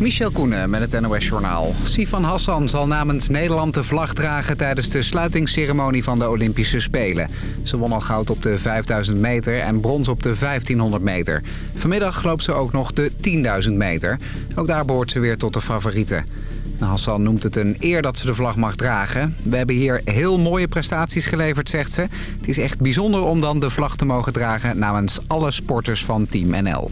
Michel Koenen met het NOS-journaal. Sifan Hassan zal namens Nederland de vlag dragen... tijdens de sluitingsceremonie van de Olympische Spelen. Ze won al goud op de 5000 meter en brons op de 1500 meter. Vanmiddag loopt ze ook nog de 10.000 meter. Ook daar behoort ze weer tot de favorieten. Hassan noemt het een eer dat ze de vlag mag dragen. We hebben hier heel mooie prestaties geleverd, zegt ze. Het is echt bijzonder om dan de vlag te mogen dragen... namens alle sporters van Team NL.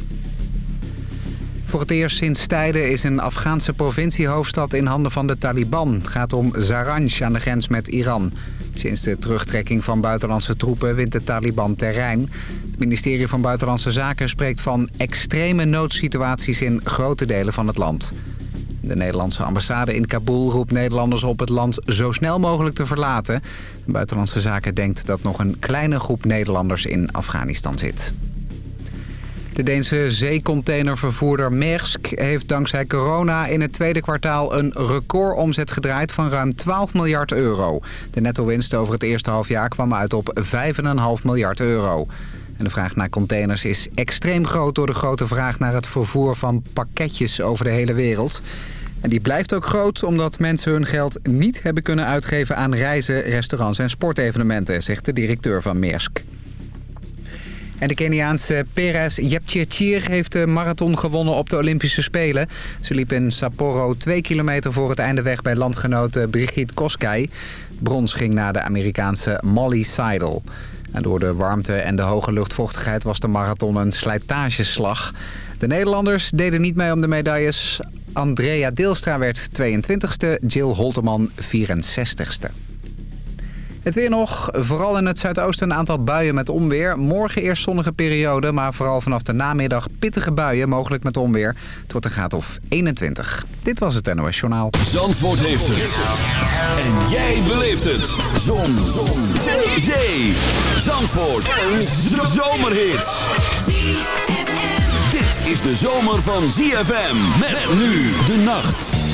Voor het eerst sinds tijden is een Afghaanse provinciehoofdstad in handen van de Taliban. Het gaat om Zaranj aan de grens met Iran. Sinds de terugtrekking van buitenlandse troepen wint de Taliban terrein. Het ministerie van Buitenlandse Zaken spreekt van extreme noodsituaties in grote delen van het land. De Nederlandse ambassade in Kabul roept Nederlanders op het land zo snel mogelijk te verlaten. Buitenlandse Zaken denkt dat nog een kleine groep Nederlanders in Afghanistan zit. De Deense zeecontainervervoerder Maersk heeft dankzij corona in het tweede kwartaal een recordomzet gedraaid van ruim 12 miljard euro. De netto-winst over het eerste halfjaar kwam uit op 5,5 miljard euro. En de vraag naar containers is extreem groot door de grote vraag naar het vervoer van pakketjes over de hele wereld. En die blijft ook groot omdat mensen hun geld niet hebben kunnen uitgeven aan reizen, restaurants en sportevenementen, zegt de directeur van Maersk. En de Keniaanse Perez Jepchirchir heeft de marathon gewonnen op de Olympische Spelen. Ze liep in Sapporo twee kilometer voor het einde weg bij landgenote Brigitte Koskai. Brons ging naar de Amerikaanse Molly Seidel. En door de warmte en de hoge luchtvochtigheid was de marathon een slijtageslag. De Nederlanders deden niet mee om de medailles. Andrea Deelstra werd 22e, Jill Holterman 64ste. Het weer nog. Vooral in het zuidoosten een aantal buien met onweer. Morgen eerst zonnige periode, maar vooral vanaf de namiddag pittige buien, mogelijk met onweer. Het wordt een graad of 21. Dit was het NOS Journaal. Zandvoort heeft het. En jij beleeft het. Zon. Zon. Zee. Zee. Zandvoort. Een zomerhit. Dit is de zomer van ZFM. Met nu de nacht.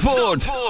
Zandvoort. Zandvoort.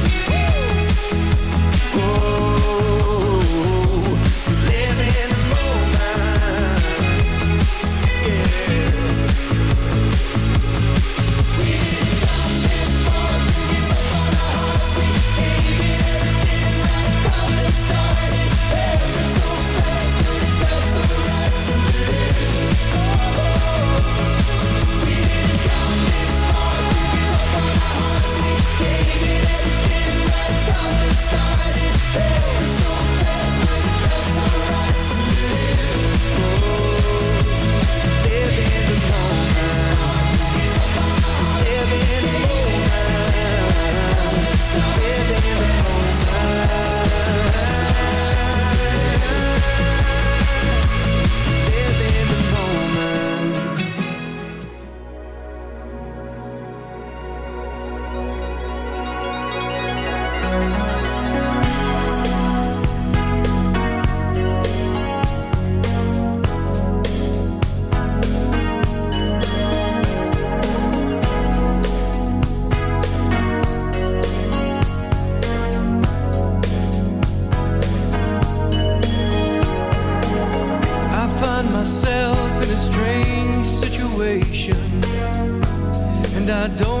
I don't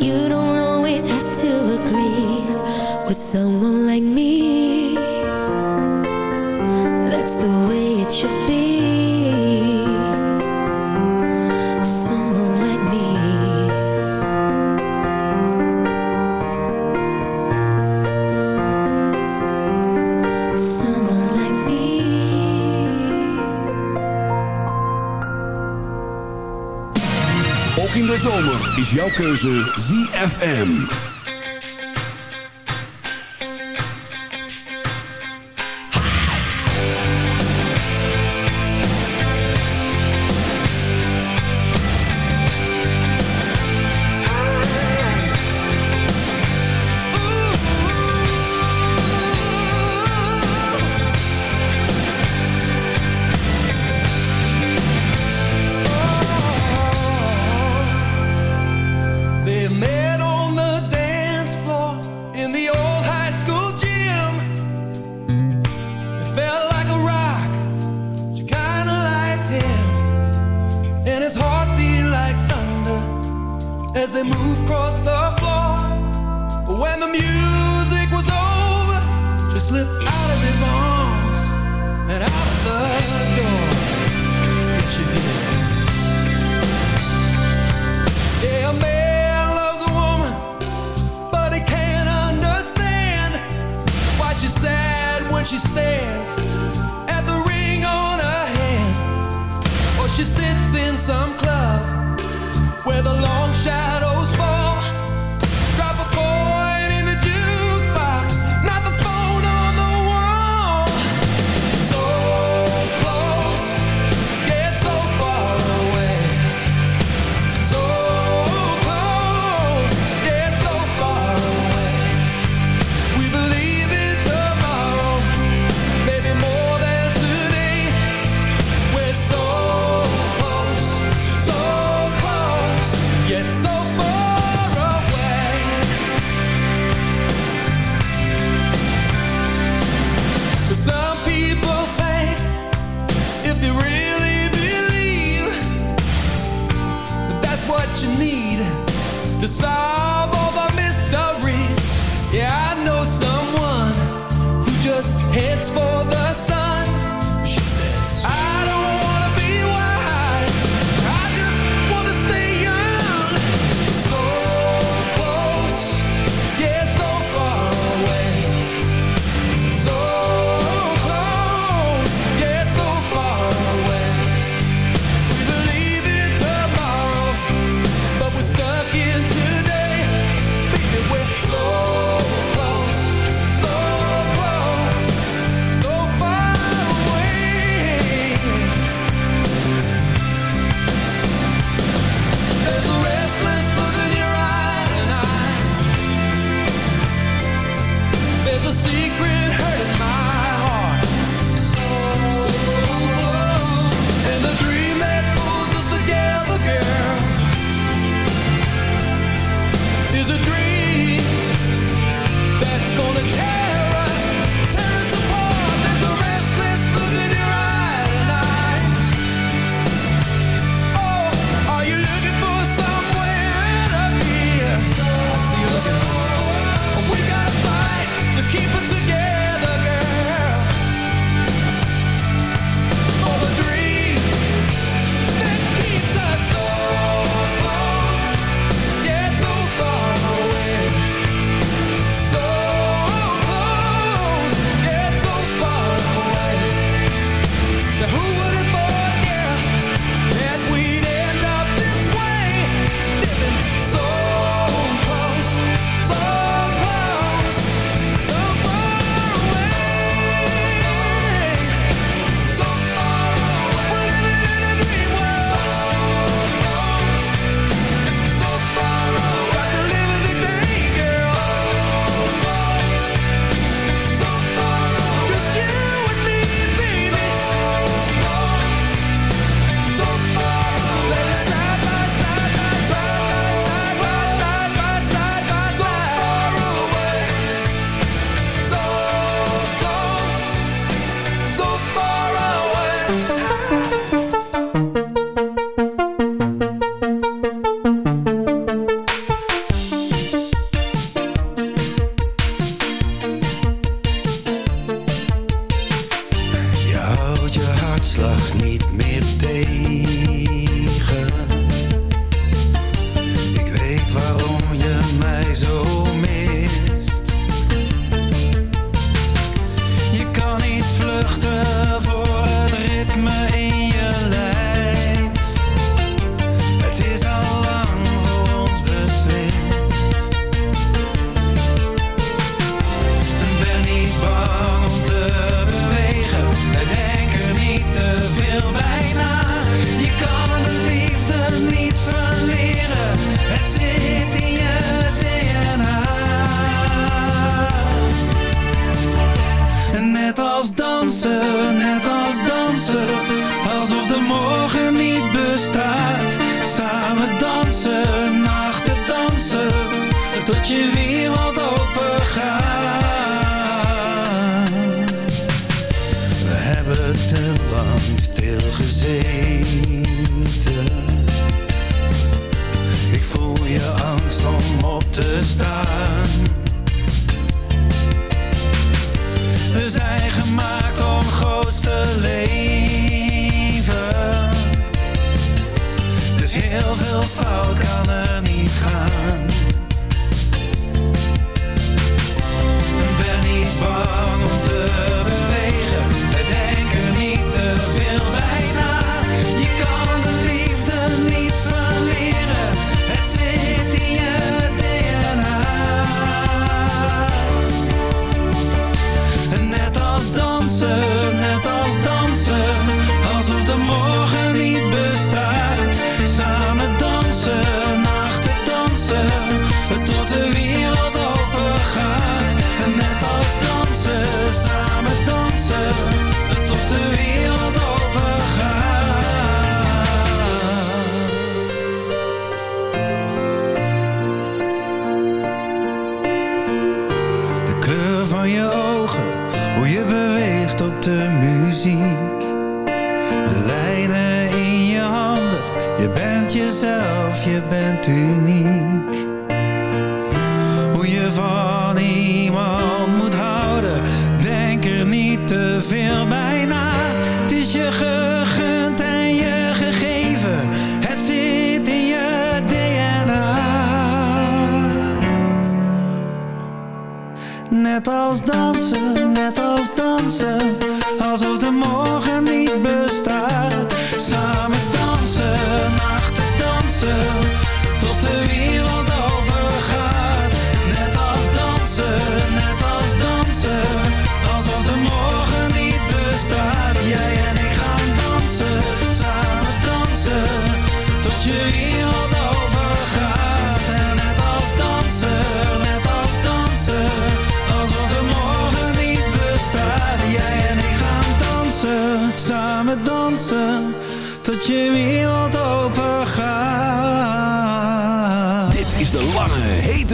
You don't keuze ZFM.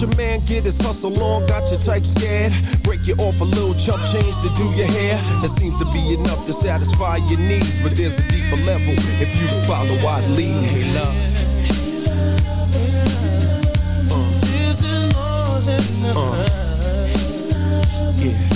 your man get is hustle on, got your type scared. Break you off a little chump change to do your hair. That seems to be enough to satisfy your needs, but there's a deeper level if you follow I'd lead. Hey, love. Uh, yeah.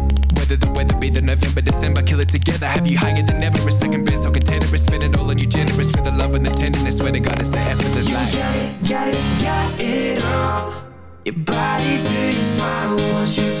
whether the weather be the November, December, kill it together. Have you higher than ever? A second best, so container, spend it all on you, generous for the love and the tenderness. Swear to God, it's so effortless You like. got it, got it, got it all. Your body to your smile, want you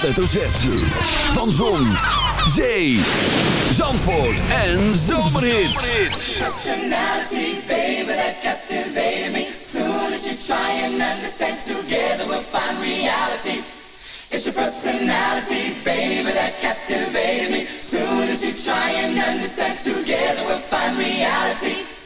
hoofdletter Z. Van Zon, Zee, Zandvoort en Zomerhits. Personality, baby, that captivated me. Soon as you try and understand, together we'll find reality. It's your personality, baby, that captivated me. Soon as you try and understand, together we'll find reality.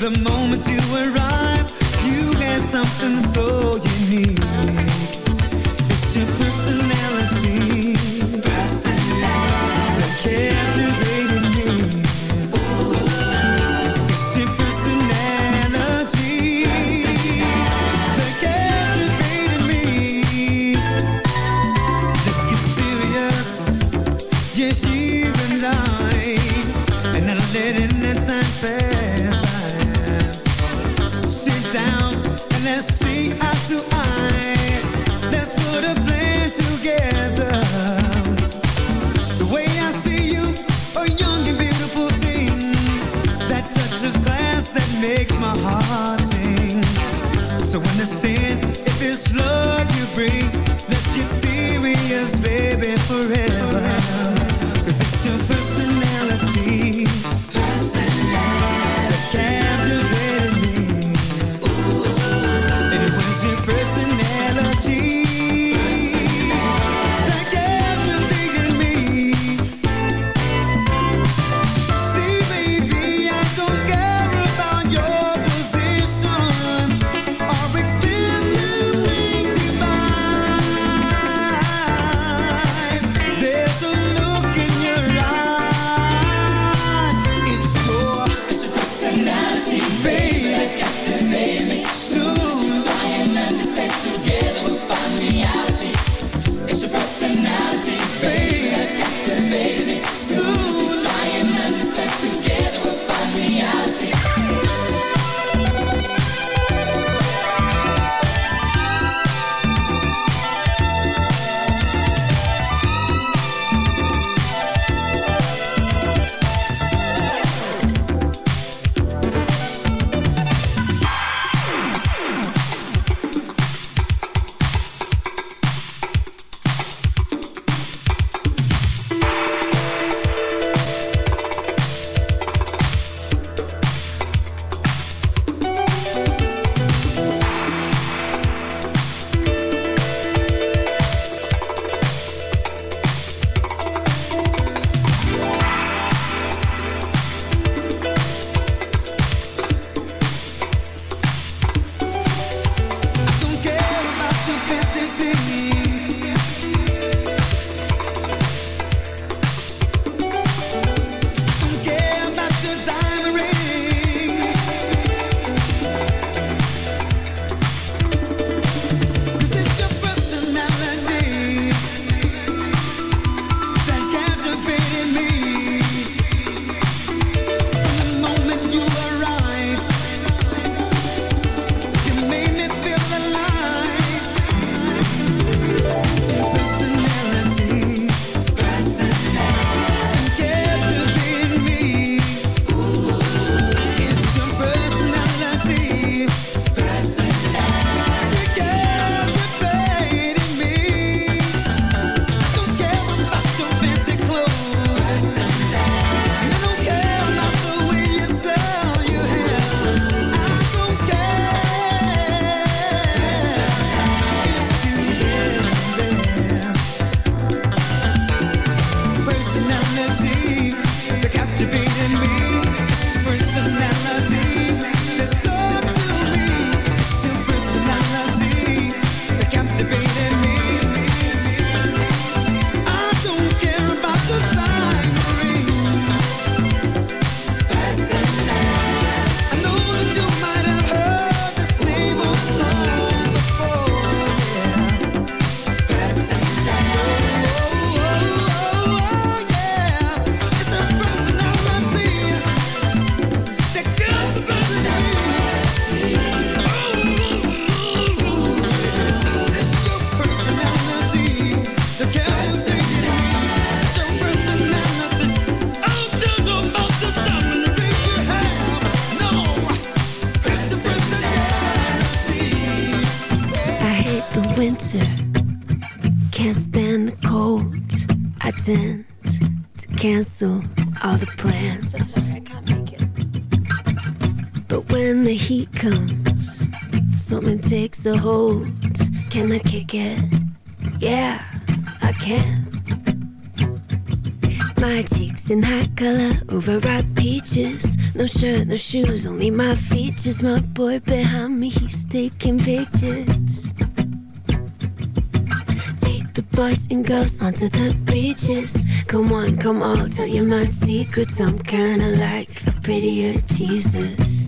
the moment you arrive. You had something so unique. Yeah, I can. My cheeks in hot color, overripe peaches. No shirt, no shoes, only my features. My boy behind me, he's taking pictures. Lead the boys and girls onto the beaches. Come on, come on, tell you my secrets. I'm kinda like a prettier Jesus.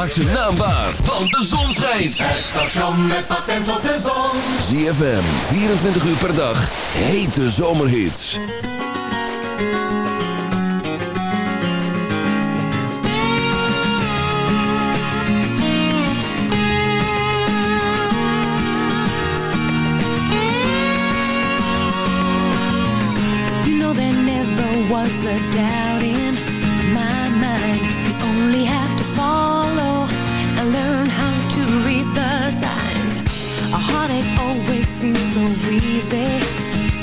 Maak zijn naam waar, want de zon schijnt. Het station met patent op de zon. ZFM, 24 uur per dag. Hete zomerhits. You know there never was a doubt